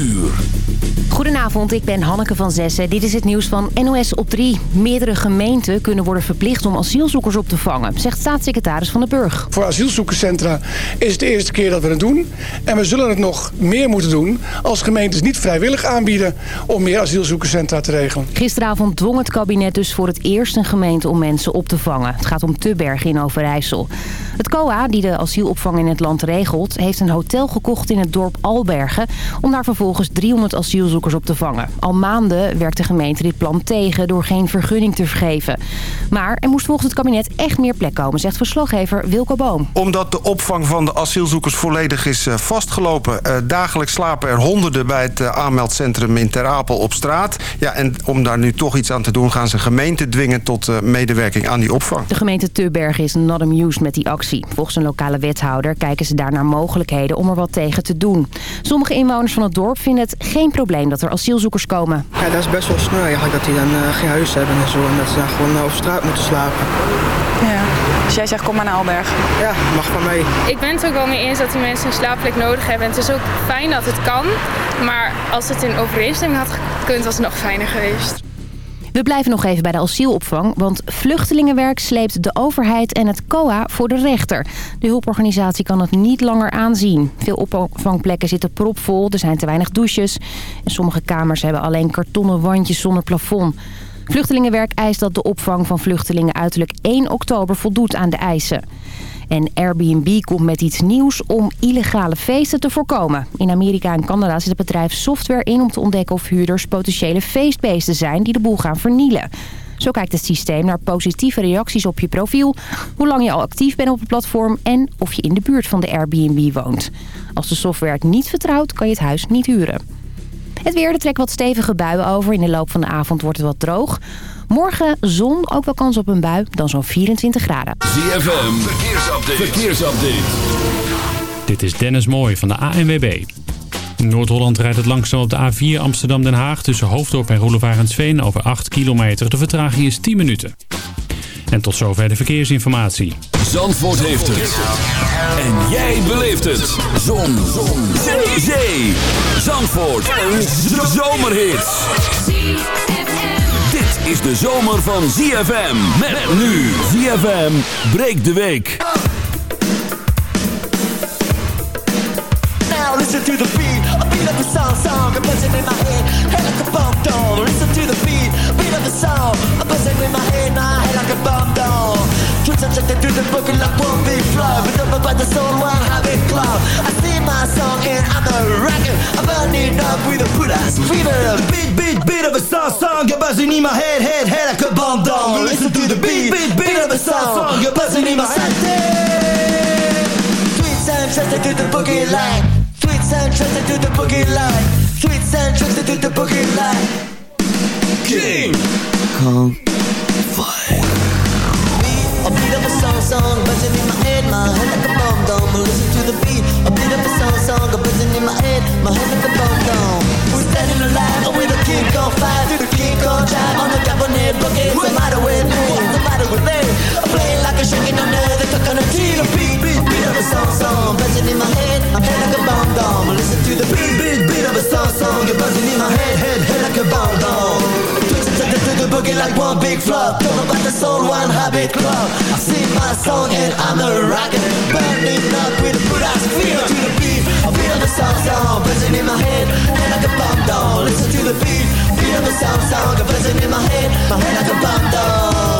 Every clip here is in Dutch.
uur. Goedenavond, ik ben Hanneke van Zessen. Dit is het nieuws van NOS op 3. Meerdere gemeenten kunnen worden verplicht om asielzoekers op te vangen, zegt staatssecretaris Van den Burg. Voor asielzoekerscentra is het de eerste keer dat we het doen. En we zullen het nog meer moeten doen als gemeentes niet vrijwillig aanbieden om meer asielzoekerscentra te regelen. Gisteravond dwong het kabinet dus voor het eerst een gemeente om mensen op te vangen. Het gaat om Tubbergen in Overijssel. Het COA, die de asielopvang in het land regelt, heeft een hotel gekocht in het dorp Albergen... om daar vervolgens 300 asielzoekers op te vangen. Al maanden werkt de gemeente dit plan tegen door geen vergunning te geven. Maar er moest volgens het kabinet echt meer plek komen, zegt verslaggever Wilco Boom. Omdat de opvang van de asielzoekers volledig is eh, vastgelopen. Uh, dagelijks slapen er honderden bij het uh, aanmeldcentrum in Ter Apel op straat. Ja, en om daar nu toch iets aan te doen gaan ze gemeente dwingen tot medewerking aan die opvang. De gemeente Tubbergen is not amused met die actie. Volgens een lokale wethouder kijken ze daar naar mogelijkheden om er wat tegen te doen. Sommige inwoners van het dorp vinden het geen probleem dat er asielzoekers komen. Ja, dat is best wel sneu eigenlijk dat die dan uh, geen huis hebben en zo. En dat ze dan gewoon uh, op straat moeten slapen. Ja. Dus jij zegt kom maar naar Alberg? Ja, mag van mij. Ik ben het ook wel mee eens dat die mensen een slaapplek nodig hebben. En het is ook fijn dat het kan. Maar als het in overeenstemming had gekund was het nog fijner geweest. We blijven nog even bij de asielopvang, want vluchtelingenwerk sleept de overheid en het COA voor de rechter. De hulporganisatie kan het niet langer aanzien. Veel opvangplekken zitten propvol, er zijn te weinig douches en sommige kamers hebben alleen kartonnen wandjes zonder plafond. Vluchtelingenwerk eist dat de opvang van vluchtelingen uiterlijk 1 oktober voldoet aan de eisen. En Airbnb komt met iets nieuws om illegale feesten te voorkomen. In Amerika en Canada zit het bedrijf software in om te ontdekken of huurders potentiële feestbeesten zijn die de boel gaan vernielen. Zo kijkt het systeem naar positieve reacties op je profiel, hoe lang je al actief bent op het platform en of je in de buurt van de Airbnb woont. Als de software het niet vertrouwt, kan je het huis niet huren. Het weer, er trekt wat stevige buien over. In de loop van de avond wordt het wat droog. Morgen zon, ook wel kans op een bui, dan zo'n 24 graden. ZFM, verkeersupdate. verkeersupdate. Dit is Dennis Mooij van de ANWB. In Noord-Holland rijdt het langzaam op de A4 Amsterdam-Den Haag... tussen Hoofddorp en Roelevarensveen over 8 kilometer. De vertraging is 10 minuten. En tot zover de verkeersinformatie. Zandvoort heeft het. En jij beleeft het. Zon. Zon. Zee. Zee. Zandvoort. Een zomerhit. Is de zomer van ZFM. Met nu ZFM breekt de week. Now listen to the beat, a beat of the song, song, a buzzing in my head, head like a bomb doll. Listen to the beat, beat of the song, a buzzing in my head, my head like a bomb doll. Subjected to the boogie like one big flow, but up by the soul, one habit club. I sing my song and I'm a rocker, I'm burning up with a put ass fever. Beat, beat, beat of a song, song, a buzzing in my head, head, head like a bomb doll. Listen to the beat, beat, beat of a song, song, a buzzing in my head. Sweet sound, trusted to the boogie line. Sweet sound trusted to the boogie line. Sweet sound trusted to the boogie line. King. Kong. Beat of a song, song, buzzing in my head, my head like a bomb dome. Listen to the beat. A beat of a song, song, buzzing in my head, my head like a bomb dome. We're standing alive with a king on fire, the king on drive on the cabinet boogie. What's the matter with me? What's the matter with me? I'm playing like a shaking under the coconut tree. The beat, beat, beat of a song, song, buzzing in my head, my head like a bomb dome. Listen to the beat, beat, beat of a song, song, you're buzzing one big flop. Know about the soul, one habit club. I sing my song and I'm a rocker, burning up with good feel to the beat. I feel the song, song, buzzing in my head, head like a bomb dome. Listen to the beat, of a song, song, buzzing in my head, my head like a bomb dome.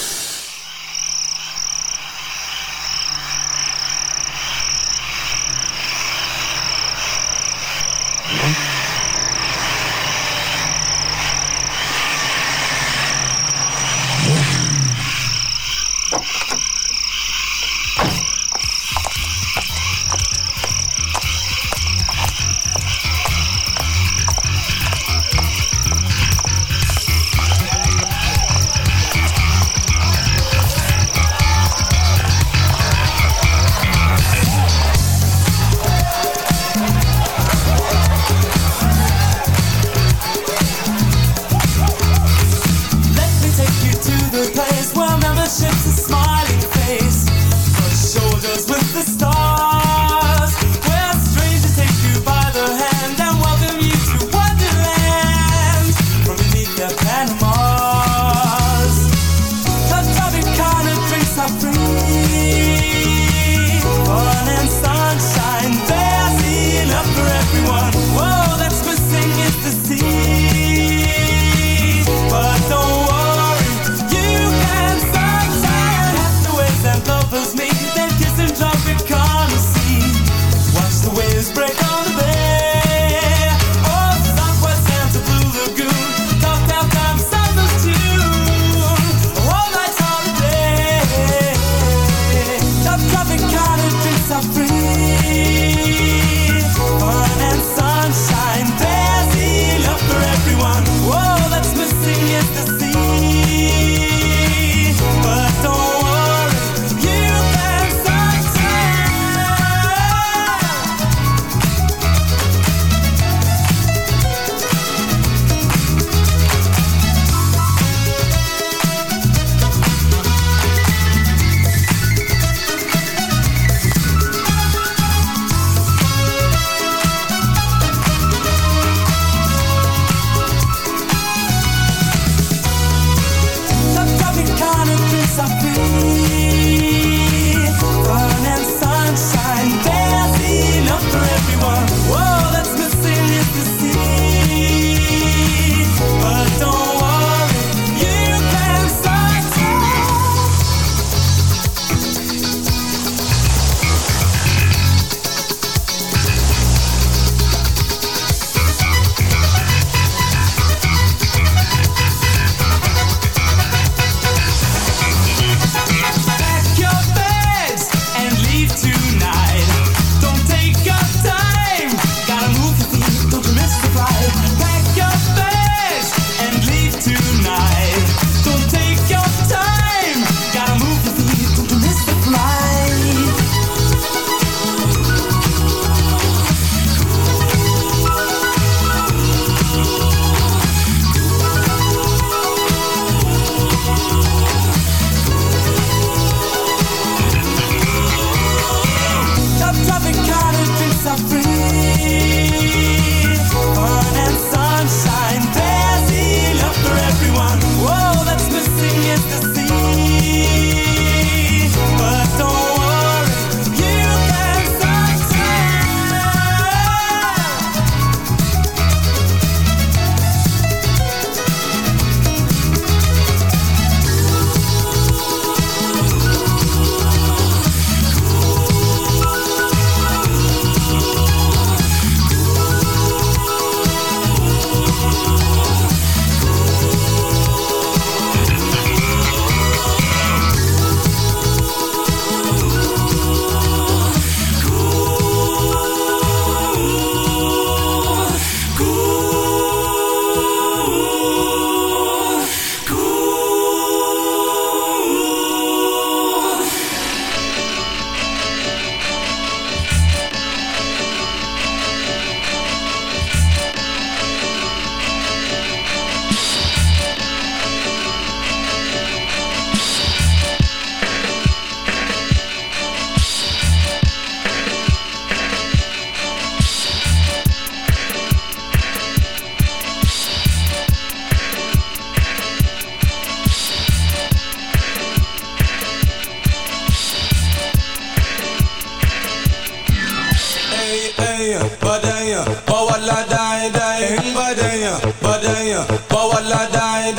ولا داعي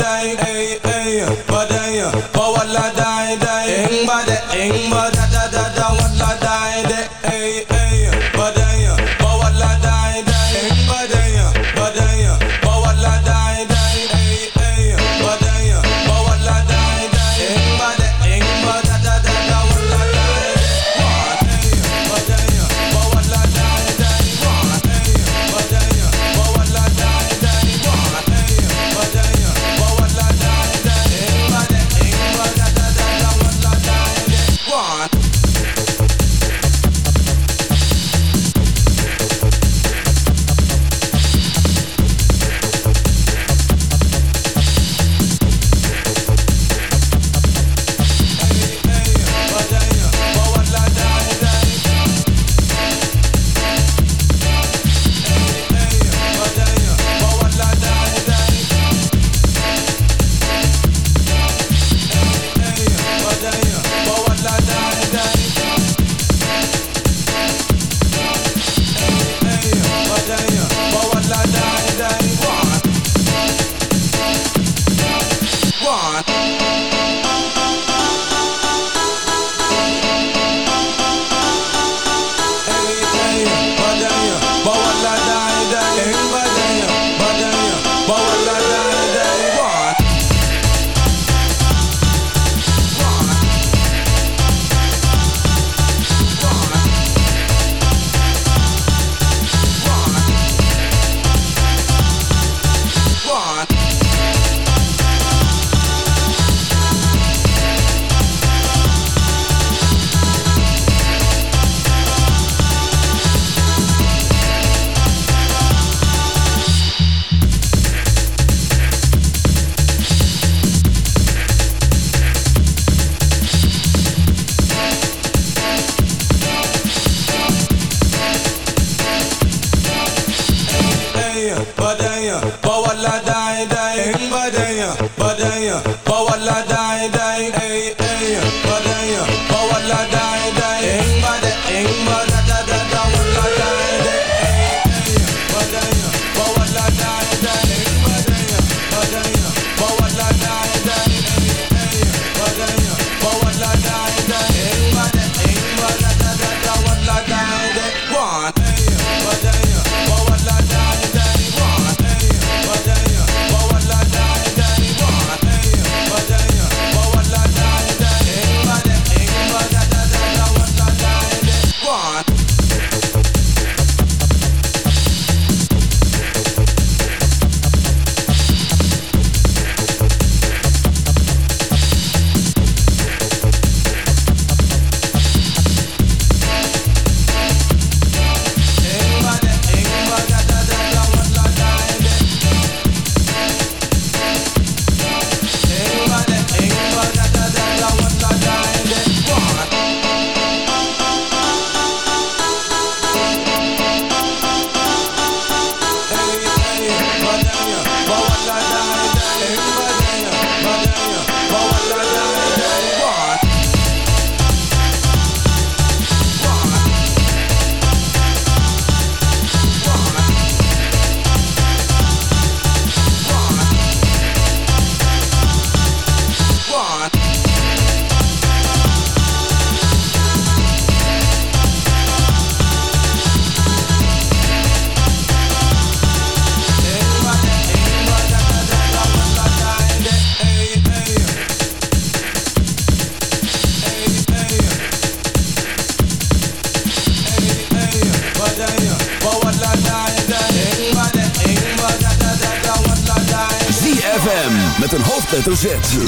hoofdletter Z.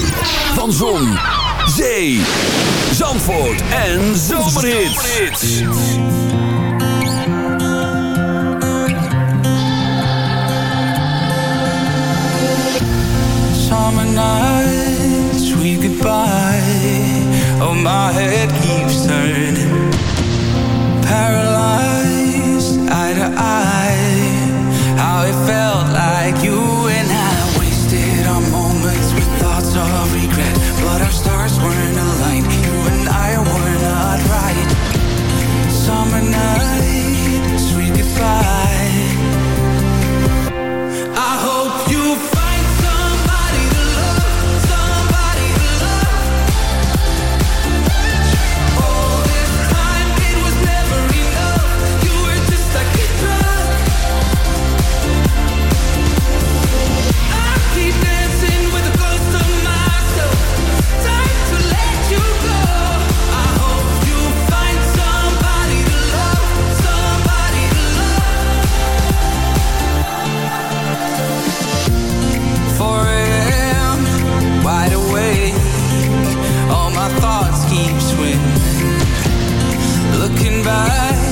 Van Zon, Zee, Zandvoort en Zomerhits. Summer nights, we goodbye. Oh, my head keeps turning. Parallel. night, sweet goodbye. Looking back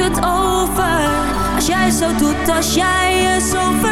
het over. Als jij zo doet, als jij je zo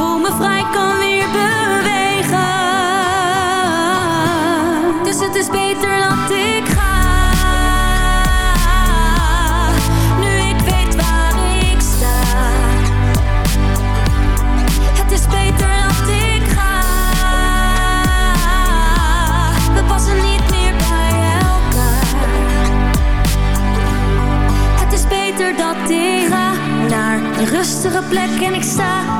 Voel me vrij kan weer bewegen, Dus het is beter dat ik ga, nu ik weet waar ik sta, het is beter dat ik ga. We passen niet meer bij elkaar, het is beter dat ik ga. Naar een rustige plek en ik sta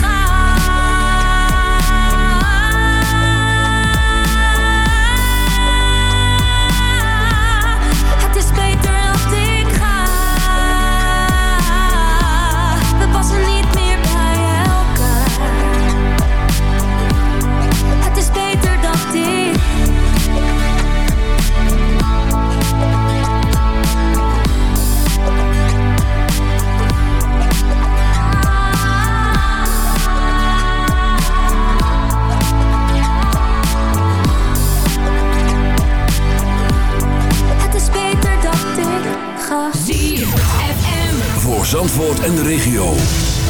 en de regio.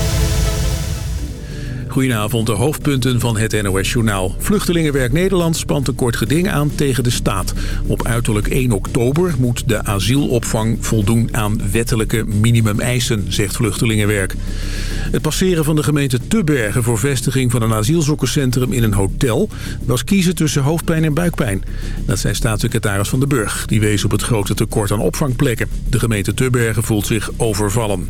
Goedenavond, de hoofdpunten van het NOS-journaal. Vluchtelingenwerk Nederland spant een kort geding aan tegen de staat. Op uiterlijk 1 oktober moet de asielopvang voldoen aan wettelijke minimumeisen, zegt Vluchtelingenwerk. Het passeren van de gemeente Tubbergen voor vestiging van een asielzoekerscentrum in een hotel... was kiezen tussen hoofdpijn en buikpijn. Dat zei staatssecretaris Van den Burg. Die wees op het grote tekort aan opvangplekken. De gemeente Tubbergen voelt zich overvallen.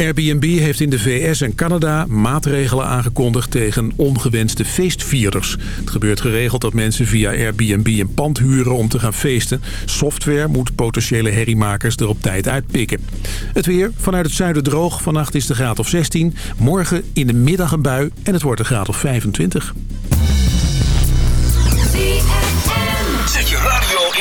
Airbnb heeft in de VS en Canada maatregelen aangekondigd tegen ongewenste feestvierders. Het gebeurt geregeld dat mensen via Airbnb een pand huren om te gaan feesten. Software moet potentiële herriemakers er op tijd uitpikken. Het weer vanuit het zuiden droog. Vannacht is de graad of 16. Morgen in de middag een bui en het wordt een graad of 25.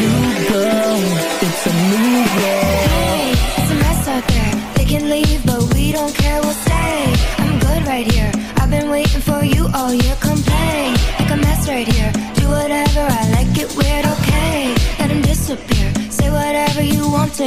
You, girl. It's a new world. Hey, it's a mess out there. They can leave, but we don't care, we'll stay. I'm good right here. I've been waiting for you all year. A mess right here. Do whatever, I like weird, okay. Let disappear. Say whatever you want to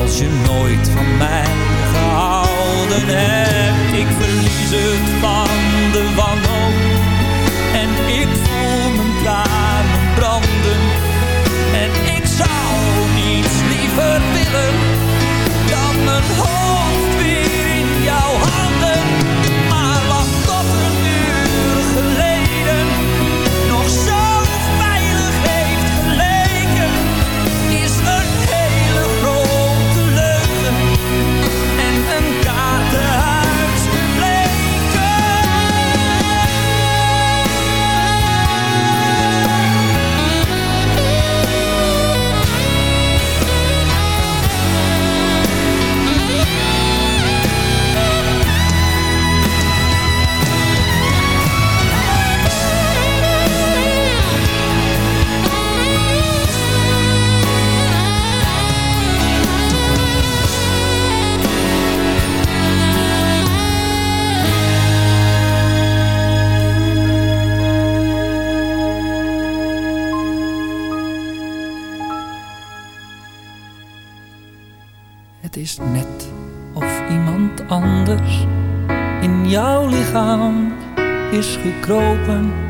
als je nooit van mij gehouden hebt? Ik verlies het van de wanhoop gekropen.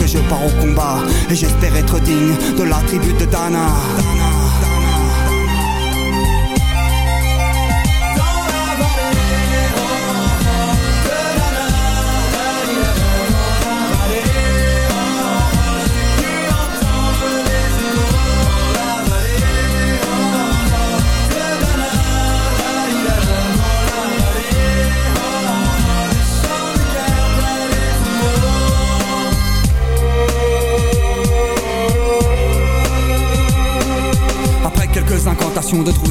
que je pars au combat et j'espère être digne de la tribu de Dana. l'impression de trouver